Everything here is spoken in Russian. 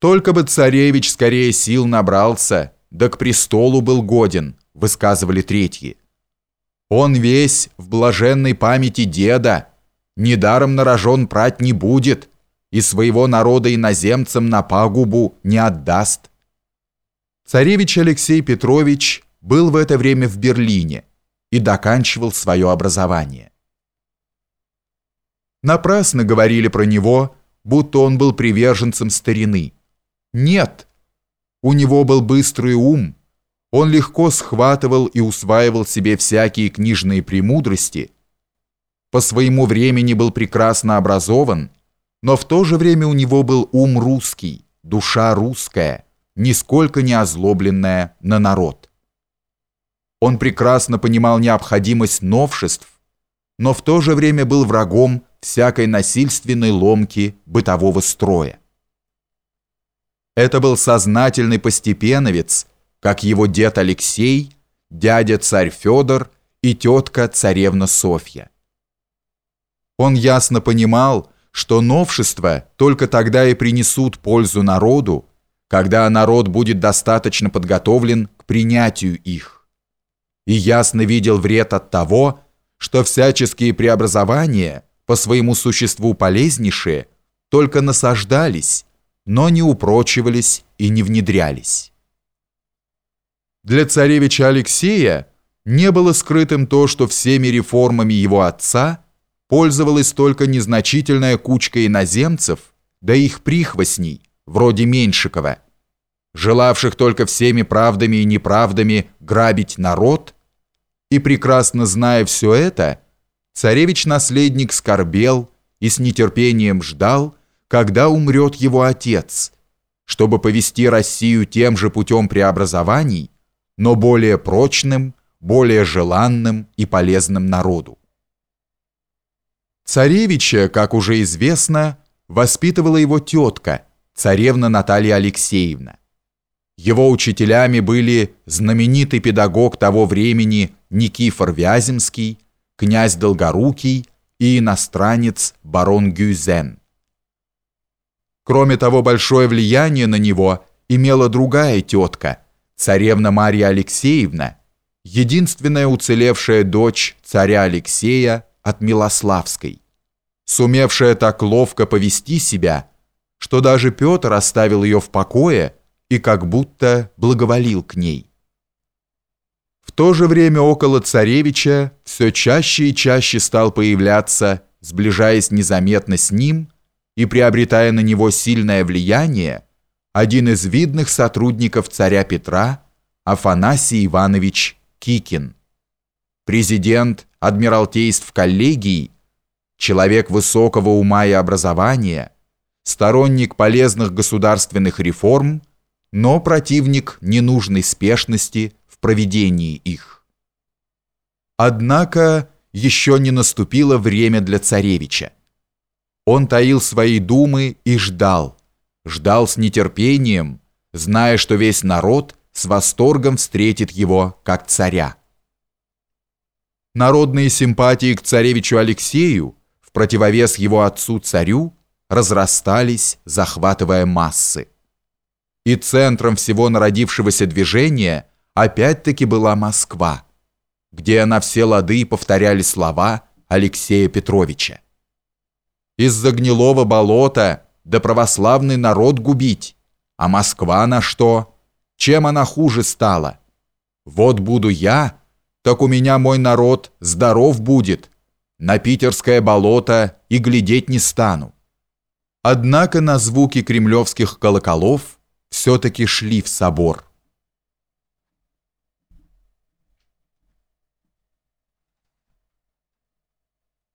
Только бы царевич скорее сил набрался, да к престолу был годен, высказывали третьи. Он весь в блаженной памяти деда, недаром на рожон прать не будет и своего народа иноземцам на пагубу не отдаст. Царевич Алексей Петрович был в это время в Берлине и доканчивал свое образование. Напрасно говорили про него, будто он был приверженцем старины. Нет, у него был быстрый ум, он легко схватывал и усваивал себе всякие книжные премудрости, по своему времени был прекрасно образован, но в то же время у него был ум русский, душа русская, нисколько не озлобленная на народ. Он прекрасно понимал необходимость новшеств, но в то же время был врагом всякой насильственной ломки бытового строя. Это был сознательный постепеновец, как его дед Алексей, дядя царь Федор и тетка царевна Софья. Он ясно понимал, что новшества только тогда и принесут пользу народу, когда народ будет достаточно подготовлен к принятию их. И ясно видел вред от того, что всяческие преобразования, по своему существу полезнейшие, только насаждались, но не упрочивались и не внедрялись. Для царевича Алексея не было скрытым то, что всеми реформами его отца пользовалась только незначительная кучка иноземцев, да их прихвостней, вроде Меньшикова, желавших только всеми правдами и неправдами грабить народ, и прекрасно зная все это, царевич-наследник скорбел и с нетерпением ждал, когда умрет его отец, чтобы повести Россию тем же путем преобразований, но более прочным, более желанным и полезным народу. Царевича, как уже известно, воспитывала его тетка, царевна Наталья Алексеевна. Его учителями были знаменитый педагог того времени Никифор Вяземский, князь Долгорукий и иностранец барон Гюзен. Кроме того, большое влияние на него имела другая тетка, царевна Марья Алексеевна, единственная уцелевшая дочь царя Алексея от Милославской, сумевшая так ловко повести себя, что даже Петр оставил ее в покое и как будто благоволил к ней. В то же время около царевича все чаще и чаще стал появляться, сближаясь незаметно с ним и приобретая на него сильное влияние, один из видных сотрудников царя Петра, Афанасий Иванович Кикин, президент Адмиралтейств коллегий, человек высокого ума и образования, сторонник полезных государственных реформ, но противник ненужной спешности в проведении их. Однако еще не наступило время для царевича. Он таил свои думы и ждал, ждал с нетерпением, зная, что весь народ с восторгом встретит его как царя. Народные симпатии к царевичу Алексею, в противовес его отцу-царю, разрастались, захватывая массы. И центром всего народившегося движения опять-таки была Москва, где на все лады повторяли слова Алексея Петровича. «Из-за гнилого болота да православный народ губить, а Москва на что? Чем она хуже стала? Вот буду я...» так у меня мой народ здоров будет. На питерское болото и глядеть не стану. Однако на звуки кремлевских колоколов все-таки шли в собор.